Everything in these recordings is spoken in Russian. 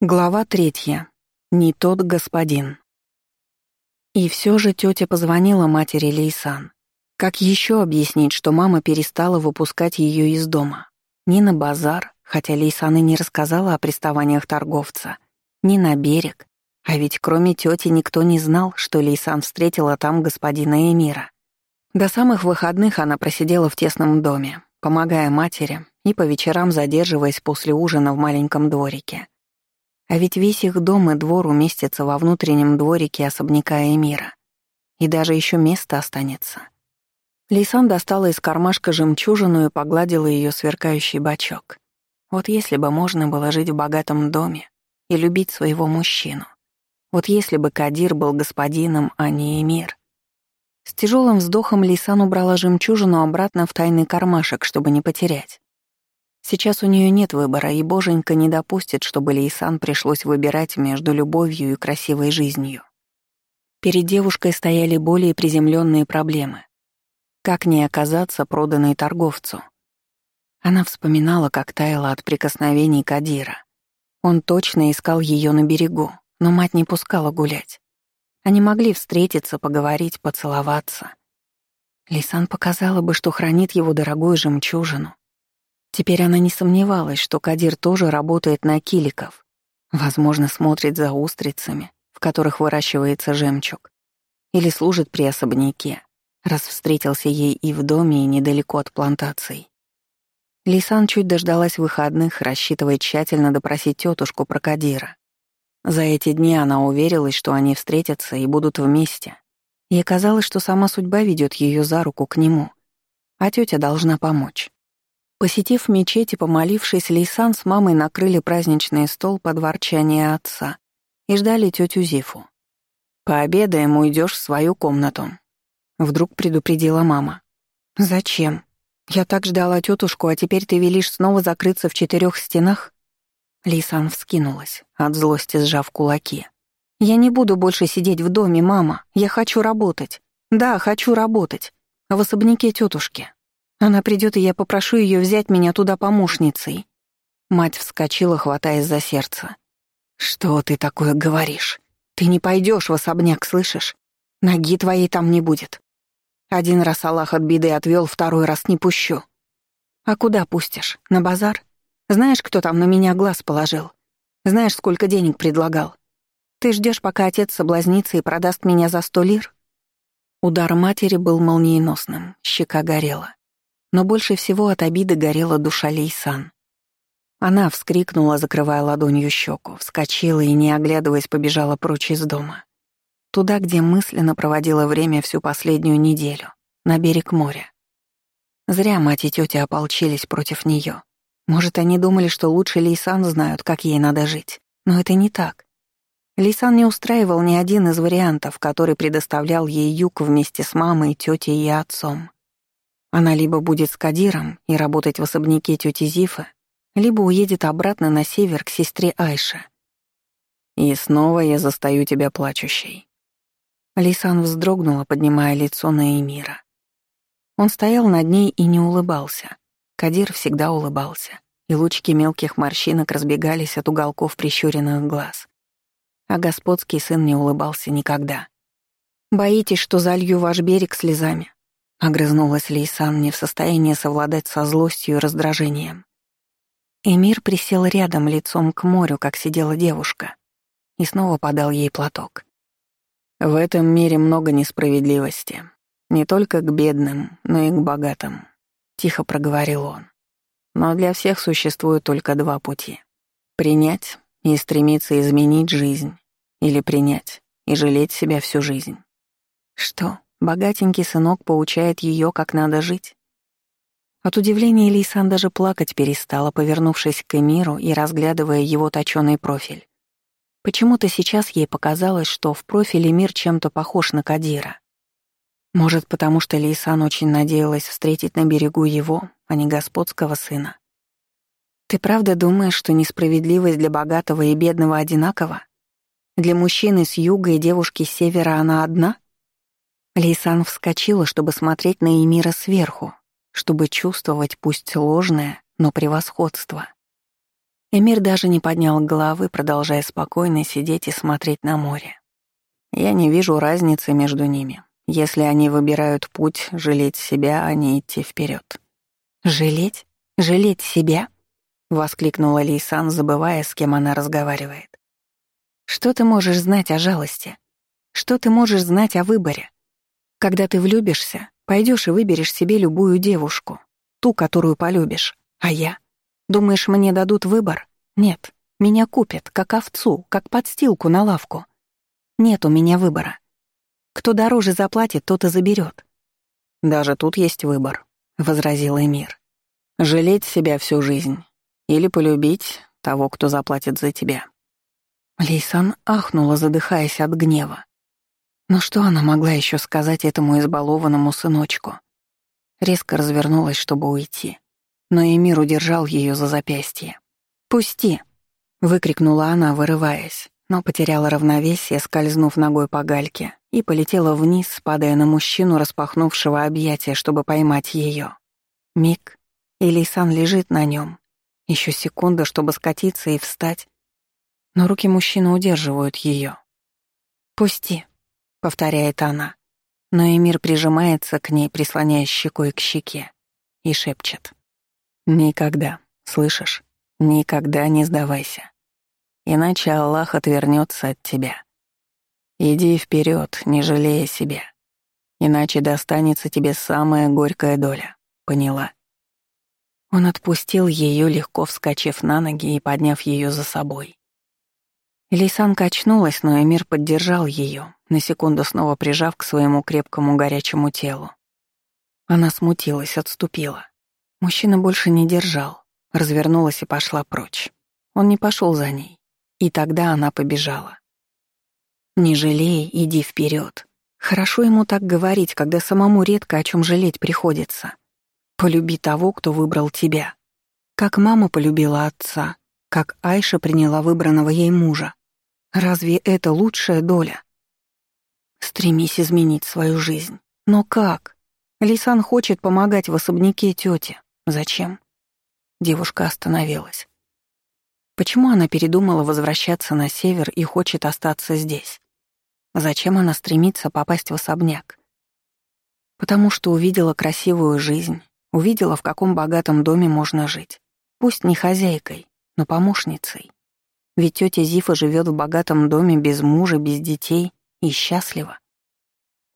Глава третья. Не тот господин. И все же тетя позвонила матери Лейсан. Как еще объяснить, что мама перестала выпускать ее из дома? Ни на базар, хотя Лейсан и не рассказала о приставаниях торговца, ни на берег. А ведь кроме тети никто не знал, что Лейсан встретила там господина Эмира. До самых выходных она просидела в тесном доме, помогая матери и по вечерам задерживаясь после ужина в маленьком дворике — а ведь весь их дом и двор уместится во внутреннем дворике особняка Эмира. И даже еще место останется. Лейсан достала из кармашка жемчужину и погладила ее сверкающий бачок. Вот если бы можно было жить в богатом доме и любить своего мужчину. Вот если бы Кадир был господином, а не Эмир. С тяжелым вздохом Лейсан убрала жемчужину обратно в тайный кармашек, чтобы не потерять. Сейчас у нее нет выбора, и боженька не допустит, чтобы Лейсан пришлось выбирать между любовью и красивой жизнью. Перед девушкой стояли более приземленные проблемы. Как не оказаться проданной торговцу? Она вспоминала, как таяла от прикосновений Кадира. Он точно искал ее на берегу, но мать не пускала гулять. Они могли встретиться, поговорить, поцеловаться. Лисан показала бы, что хранит его дорогую жемчужину, Теперь она не сомневалась, что Кадир тоже работает на киликов. Возможно, смотрит за устрицами, в которых выращивается жемчуг. Или служит при особняке, раз встретился ей и в доме, и недалеко от плантаций. Лисан чуть дождалась выходных, рассчитывая тщательно допросить тетушку про Кадира. За эти дни она уверилась, что они встретятся и будут вместе. Ей казалось, что сама судьба ведет ее за руку к нему, а тетя должна помочь. Посетив мечеть и помолившись, Лейсан с мамой накрыли праздничный стол под ворчание отца и ждали тетю Зифу. «Пообедаем, уйдешь в свою комнату», — вдруг предупредила мама. «Зачем? Я так ждала тетушку, а теперь ты велишь снова закрыться в четырех стенах?» Лейсан вскинулась, от злости сжав кулаки. «Я не буду больше сидеть в доме, мама. Я хочу работать. Да, хочу работать. А в особняке тетушки. Она придет, и я попрошу ее взять меня туда помощницей. Мать вскочила, хватаясь за сердце. Что ты такое говоришь? Ты не пойдешь в особняк, слышишь? Ноги твоей там не будет. Один раз Аллах от беды отвел, второй раз не пущу. А куда пустишь? На базар? Знаешь, кто там на меня глаз положил? Знаешь, сколько денег предлагал? Ты ждешь, пока отец соблазнится и продаст меня за сто лир? Удар матери был молниеносным, щека горела. Но больше всего от обиды горела душа Лейсан. Она вскрикнула, закрывая ладонью щеку, вскочила и, не оглядываясь, побежала прочь из дома. Туда, где мысленно проводила время всю последнюю неделю, на берег моря. Зря мать и тетя ополчились против нее. Может, они думали, что лучше Лейсан знают, как ей надо жить. Но это не так. Лейсан не устраивал ни один из вариантов, который предоставлял ей Юг вместе с мамой, тетей и отцом. Она либо будет с Кадиром и работать в особняке тети Зифы, либо уедет обратно на север к сестре Айше. И снова я застаю тебя плачущей. Лисан вздрогнула, поднимая лицо на Эмира. Он стоял над ней и не улыбался. Кадир всегда улыбался, и лучки мелких морщинок разбегались от уголков прищуренных глаз. А господский сын не улыбался никогда. «Боитесь, что залью ваш берег слезами?» Огрызнулась Лейсан, не в состоянии совладать со злостью и раздражением. Эмир присел рядом лицом к морю, как сидела девушка, и снова подал ей платок. «В этом мире много несправедливости. Не только к бедным, но и к богатым», — тихо проговорил он. «Но для всех существует только два пути. Принять и стремиться изменить жизнь, или принять и жалеть себя всю жизнь». «Что?» Богатенький сынок поучает ее, как надо жить. От удивления Лейсан даже плакать перестала, повернувшись к Эмиру и разглядывая его точёный профиль. Почему-то сейчас ей показалось, что в профиле мир чем-то похож на Кадира. Может, потому что Лейсан очень надеялась встретить на берегу его, а не господского сына. «Ты правда думаешь, что несправедливость для богатого и бедного одинакова? Для мужчины с юга и девушки с севера она одна?» Лейсан вскочила, чтобы смотреть на Эмира сверху, чтобы чувствовать пусть ложное, но превосходство. Эмир даже не поднял головы, продолжая спокойно сидеть и смотреть на море. Я не вижу разницы между ними, если они выбирают путь жалеть себя, а не идти вперед. «Жалеть? Жалеть себя?» — воскликнула Лейсан, забывая, с кем она разговаривает. «Что ты можешь знать о жалости? Что ты можешь знать о выборе? Когда ты влюбишься, пойдешь и выберешь себе любую девушку, ту, которую полюбишь. А я? Думаешь, мне дадут выбор? Нет, меня купят, как овцу, как подстилку на лавку. Нет у меня выбора. Кто дороже заплатит, тот и заберет. «Даже тут есть выбор», — возразил Эмир. «Жалеть себя всю жизнь или полюбить того, кто заплатит за тебя». Лейсан ахнула, задыхаясь от гнева. Но что она могла еще сказать этому избалованному сыночку? Резко развернулась, чтобы уйти. Но Эмир удержал ее за запястье. «Пусти!» — выкрикнула она, вырываясь, но потеряла равновесие, скользнув ногой по гальке, и полетела вниз, падая на мужчину, распахнувшего объятия, чтобы поймать ее. Миг, и Лейсан лежит на нем. Еще секунда, чтобы скатиться и встать. Но руки мужчины удерживают ее. «Пусти», — повторяет она. Но Эмир прижимается к ней, прислоняя щекой к щеке, и шепчет. «Никогда, слышишь? Никогда не сдавайся. Иначе Аллах отвернется от тебя. Иди вперед, не жалея себя. Иначе достанется тебе самая горькая доля. Поняла?» Он отпустил ее, легко вскочив на ноги и подняв ее за собой. Лейсан качнулась, но Эмир поддержал ее, на секунду снова прижав к своему крепкому горячему телу. Она смутилась, отступила. Мужчина больше не держал, развернулась и пошла прочь. Он не пошел за ней, и тогда она побежала. «Не жалей, иди вперед. Хорошо ему так говорить, когда самому редко о чем жалеть приходится. Полюби того, кто выбрал тебя. Как мама полюбила отца, как Айша приняла выбранного ей мужа. Разве это лучшая доля? Стремись изменить свою жизнь. Но как? Лисан хочет помогать в особняке тете. Зачем? Девушка остановилась. Почему она передумала возвращаться на север и хочет остаться здесь? Зачем она стремится попасть в особняк? Потому что увидела красивую жизнь, увидела, в каком богатом доме можно жить. Пусть не хозяйкой, но помощницей. Ведь тетя Зифа живет в богатом доме без мужа, без детей и счастлива.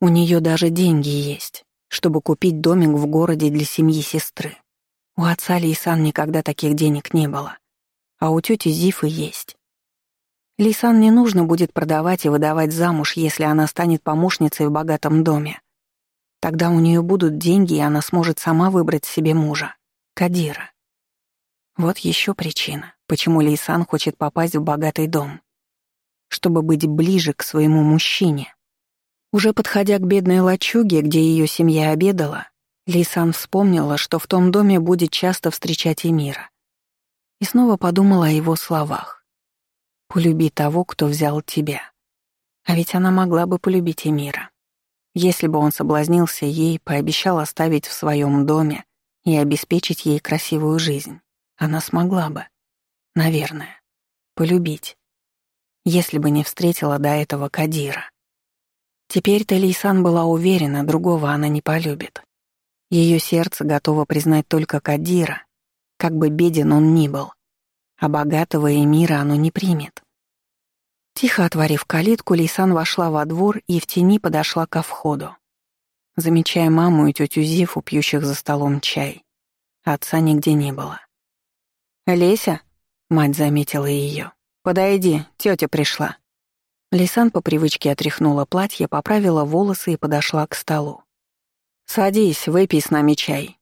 У нее даже деньги есть, чтобы купить домик в городе для семьи сестры. У отца Лейсан никогда таких денег не было, а у тети Зифы есть. Лейсан не нужно будет продавать и выдавать замуж, если она станет помощницей в богатом доме. Тогда у нее будут деньги, и она сможет сама выбрать себе мужа, Кадира. Вот еще причина, почему Лейсан хочет попасть в богатый дом. Чтобы быть ближе к своему мужчине. Уже подходя к бедной лачуге, где ее семья обедала, Лейсан вспомнила, что в том доме будет часто встречать Эмира. И снова подумала о его словах. «Полюби того, кто взял тебя». А ведь она могла бы полюбить Эмира. Если бы он соблазнился ей, пообещал оставить в своем доме и обеспечить ей красивую жизнь. Она смогла бы. Наверное. Полюбить. Если бы не встретила до этого Кадира. Теперь-то Лейсан была уверена, другого она не полюбит. Ее сердце готово признать только Кадира, как бы беден он ни был, а богатого Эмира оно не примет. Тихо отворив калитку, Лейсан вошла во двор и в тени подошла ко входу. Замечая маму и тетю Зифу, пьющих за столом чай. Отца нигде не было. «Леся?» — мать заметила ее. «Подойди, тетя пришла». Лисан по привычке отряхнула платье, поправила волосы и подошла к столу. «Садись, выпей с нами чай».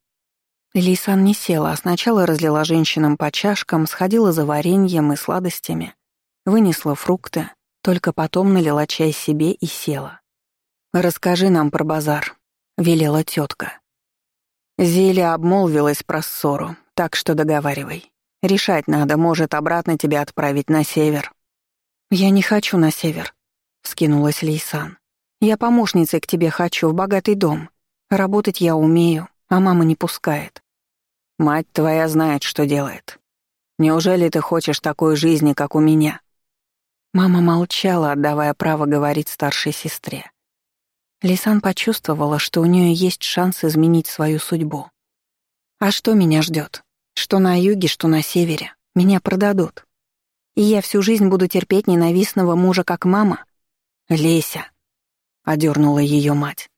Лисан не села, а сначала разлила женщинам по чашкам, сходила за вареньем и сладостями, вынесла фрукты, только потом налила чай себе и села. «Расскажи нам про базар», — велела тетка. Зелья обмолвилась про ссору, так что договаривай. Решать надо, может, обратно тебя отправить на север». «Я не хочу на север», — вскинулась Лейсан. «Я помощницей к тебе хочу, в богатый дом. Работать я умею, а мама не пускает». «Мать твоя знает, что делает». Неужели ты хочешь такой жизни, как у меня?» Мама молчала, отдавая право говорить старшей сестре. Лисан почувствовала, что у нее есть шанс изменить свою судьбу. «А что меня ждет? Что на юге, что на севере? Меня продадут. И я всю жизнь буду терпеть ненавистного мужа, как мама? Леся!» — одернула ее мать.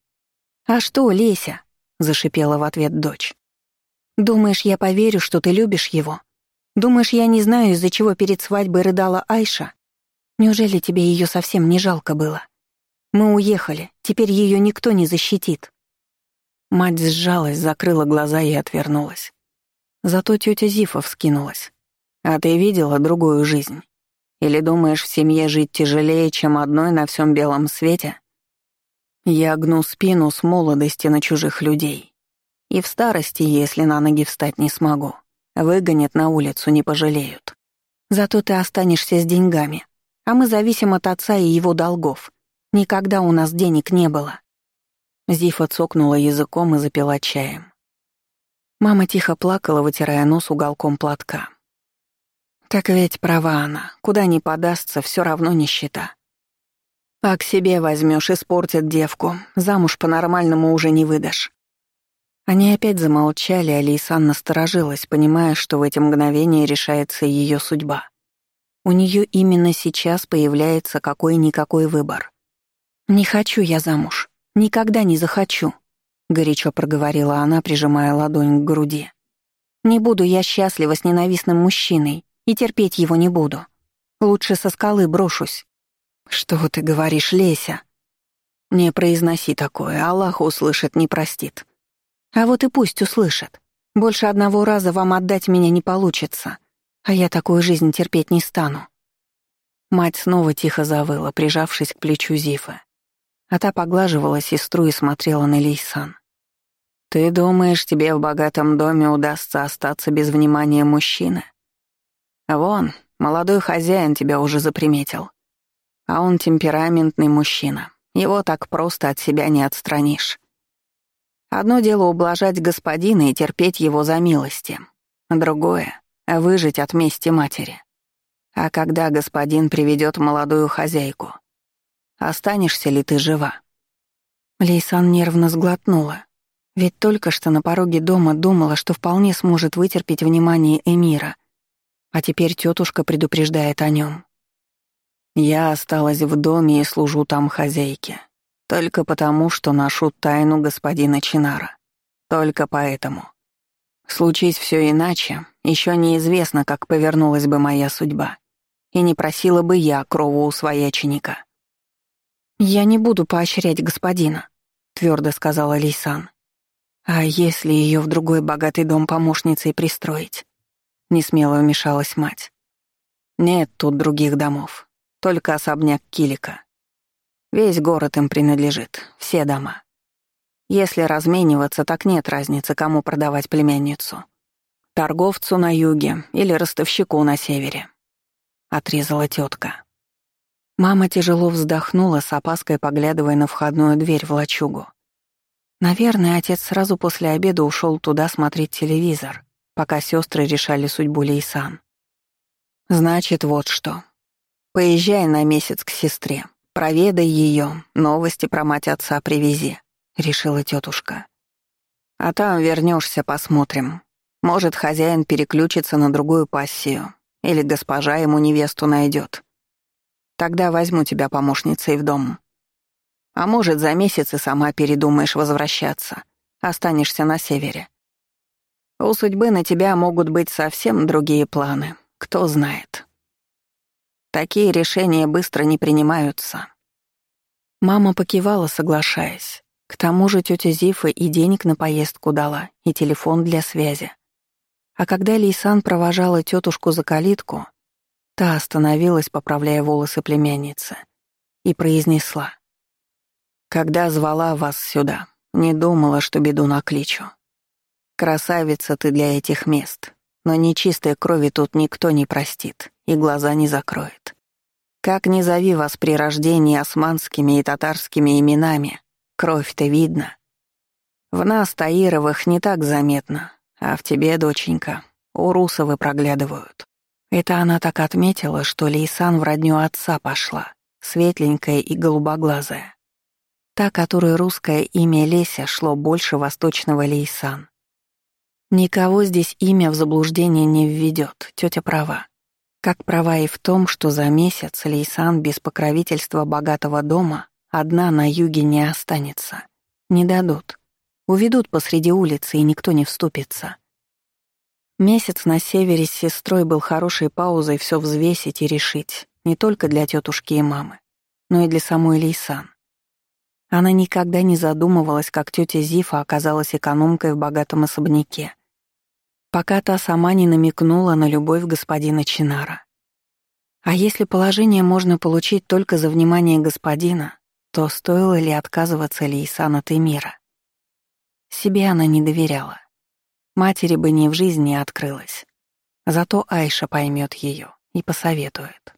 «А что, Леся?» — зашипела в ответ дочь. «Думаешь, я поверю, что ты любишь его? Думаешь, я не знаю, из-за чего перед свадьбой рыдала Айша? Неужели тебе ее совсем не жалко было? Мы уехали, теперь ее никто не защитит». Мать сжалась, закрыла глаза и отвернулась. Зато тетя Зифа вскинулась. «А ты видела другую жизнь? Или думаешь, в семье жить тяжелее, чем одной на всем белом свете?» Я гну спину с молодости на чужих людей. И в старости, если на ноги встать не смогу, выгонят на улицу, не пожалеют. Зато ты останешься с деньгами, а мы зависим от отца и его долгов. Никогда у нас денег не было. Зифа цокнула языком и запила чаем. Мама тихо плакала, вытирая нос уголком платка. Так ведь права она, куда ни подастся, все равно нищета. А к себе возьмешь, испортит девку, замуж по-нормальному уже не выдашь. Они опять замолчали, а Лейсан насторожилась, понимая, что в эти мгновения решается ее судьба. У нее именно сейчас появляется какой-никакой выбор. «Не хочу я замуж. Никогда не захочу», — горячо проговорила она, прижимая ладонь к груди. «Не буду я счастлива с ненавистным мужчиной и терпеть его не буду. Лучше со скалы брошусь». «Что ты говоришь, Леся?» «Не произноси такое, Аллах услышит, не простит». «А вот и пусть услышит. Больше одного раза вам отдать меня не получится, а я такую жизнь терпеть не стану». Мать снова тихо завыла, прижавшись к плечу Зифы а та поглаживала сестру и смотрела на Лейсан. «Ты думаешь, тебе в богатом доме удастся остаться без внимания мужчины? Вон, молодой хозяин тебя уже заприметил. А он темпераментный мужчина. Его так просто от себя не отстранишь. Одно дело ублажать господина и терпеть его за милости. Другое — выжить от мести матери. А когда господин приведет молодую хозяйку, Останешься ли ты жива?» Лейсан нервно сглотнула. Ведь только что на пороге дома думала, что вполне сможет вытерпеть внимание Эмира. А теперь тетушка предупреждает о нем. «Я осталась в доме и служу там хозяйке. Только потому, что ношу тайну господина Чинара. Только поэтому. Случись все иначе, еще неизвестно, как повернулась бы моя судьба. И не просила бы я крову у свояченика. «Я не буду поощрять господина», — твердо сказала Лейсан. «А если ее в другой богатый дом помощницей пристроить?» — несмело вмешалась мать. «Нет тут других домов, только особняк Килика. Весь город им принадлежит, все дома. Если размениваться, так нет разницы, кому продавать племянницу. Торговцу на юге или ростовщику на севере», — отрезала тетка. Мама тяжело вздохнула, с опаской поглядывая на входную дверь в лачугу. Наверное, отец сразу после обеда ушел туда смотреть телевизор, пока сестры решали судьбу Лейсан. «Значит, вот что. Поезжай на месяц к сестре, проведай ее, новости про мать отца привези», — решила тетушка. «А там вернешься, посмотрим. Может, хозяин переключится на другую пассию, или госпожа ему невесту найдет. Тогда возьму тебя помощницей в дом. А может, за месяц и сама передумаешь возвращаться. Останешься на севере. У судьбы на тебя могут быть совсем другие планы, кто знает. Такие решения быстро не принимаются. Мама покивала, соглашаясь. К тому же тетя Зифа и денег на поездку дала, и телефон для связи. А когда Лейсан провожала тетушку за калитку, Та остановилась, поправляя волосы племянницы, и произнесла. «Когда звала вас сюда, не думала, что беду накличу. Красавица ты для этих мест, но нечистой крови тут никто не простит и глаза не закроет. Как ни зови вас при рождении османскими и татарскими именами, кровь-то видно. В нас, Таировых, не так заметно, а в тебе, доченька, урусовы проглядывают. Это она так отметила, что Лейсан в родню отца пошла, светленькая и голубоглазая. Та, которой русское имя Леся шло больше восточного Лейсан. Никого здесь имя в заблуждение не введет, тетя права. Как права и в том, что за месяц Лейсан без покровительства богатого дома одна на юге не останется. Не дадут. Уведут посреди улицы, и никто не вступится. Месяц на севере с сестрой был хорошей паузой все взвесить и решить, не только для тетушки и мамы, но и для самой Лейсан. Она никогда не задумывалась, как тетя Зифа оказалась экономкой в богатом особняке, пока та сама не намекнула на любовь господина Чинара. А если положение можно получить только за внимание господина, то стоило ли отказываться Лейсан от Эмира? Себе она не доверяла. Матери бы ни в жизни не открылась. Зато Айша поймет ее и посоветует.